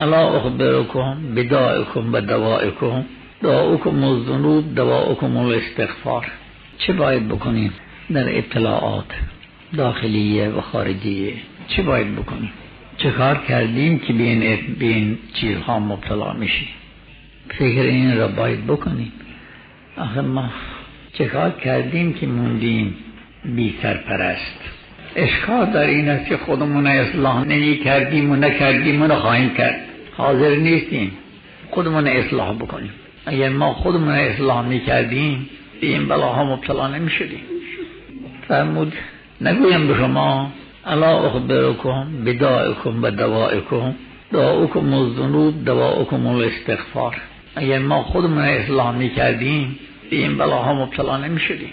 الا اخبرکم بدائکم و دوائکم دعاؤکم الذنوب دواؤکم الاستغفار چه باید بکنیم در ابتلاعات داخلیه و خارجیه چه باید بکنیم چه کار کردیم که به این, به این چیزها مبتلا میشی فکر این را باید بکنیم آخه ما چه کار کردیم که موندیم بی سرپرست اشکال در این است که خودمون اصلاح نمی کردیم و نکردیم و نخواهیم کرد حاضر نیستیم. خودمون اصلاح بکنیم. اگر ما خودمون اصلاح می کردیم به این بلاها مبتلا نمی شدیم فرمود نگویم به شما الا اخبرکم بدائکم و دوائکم. دعاؤکم الذنوب دواؤکم الاستغفار. اگر ما خودمون اصلاح می کردیم به این بلاها مبتلا نمی شدیم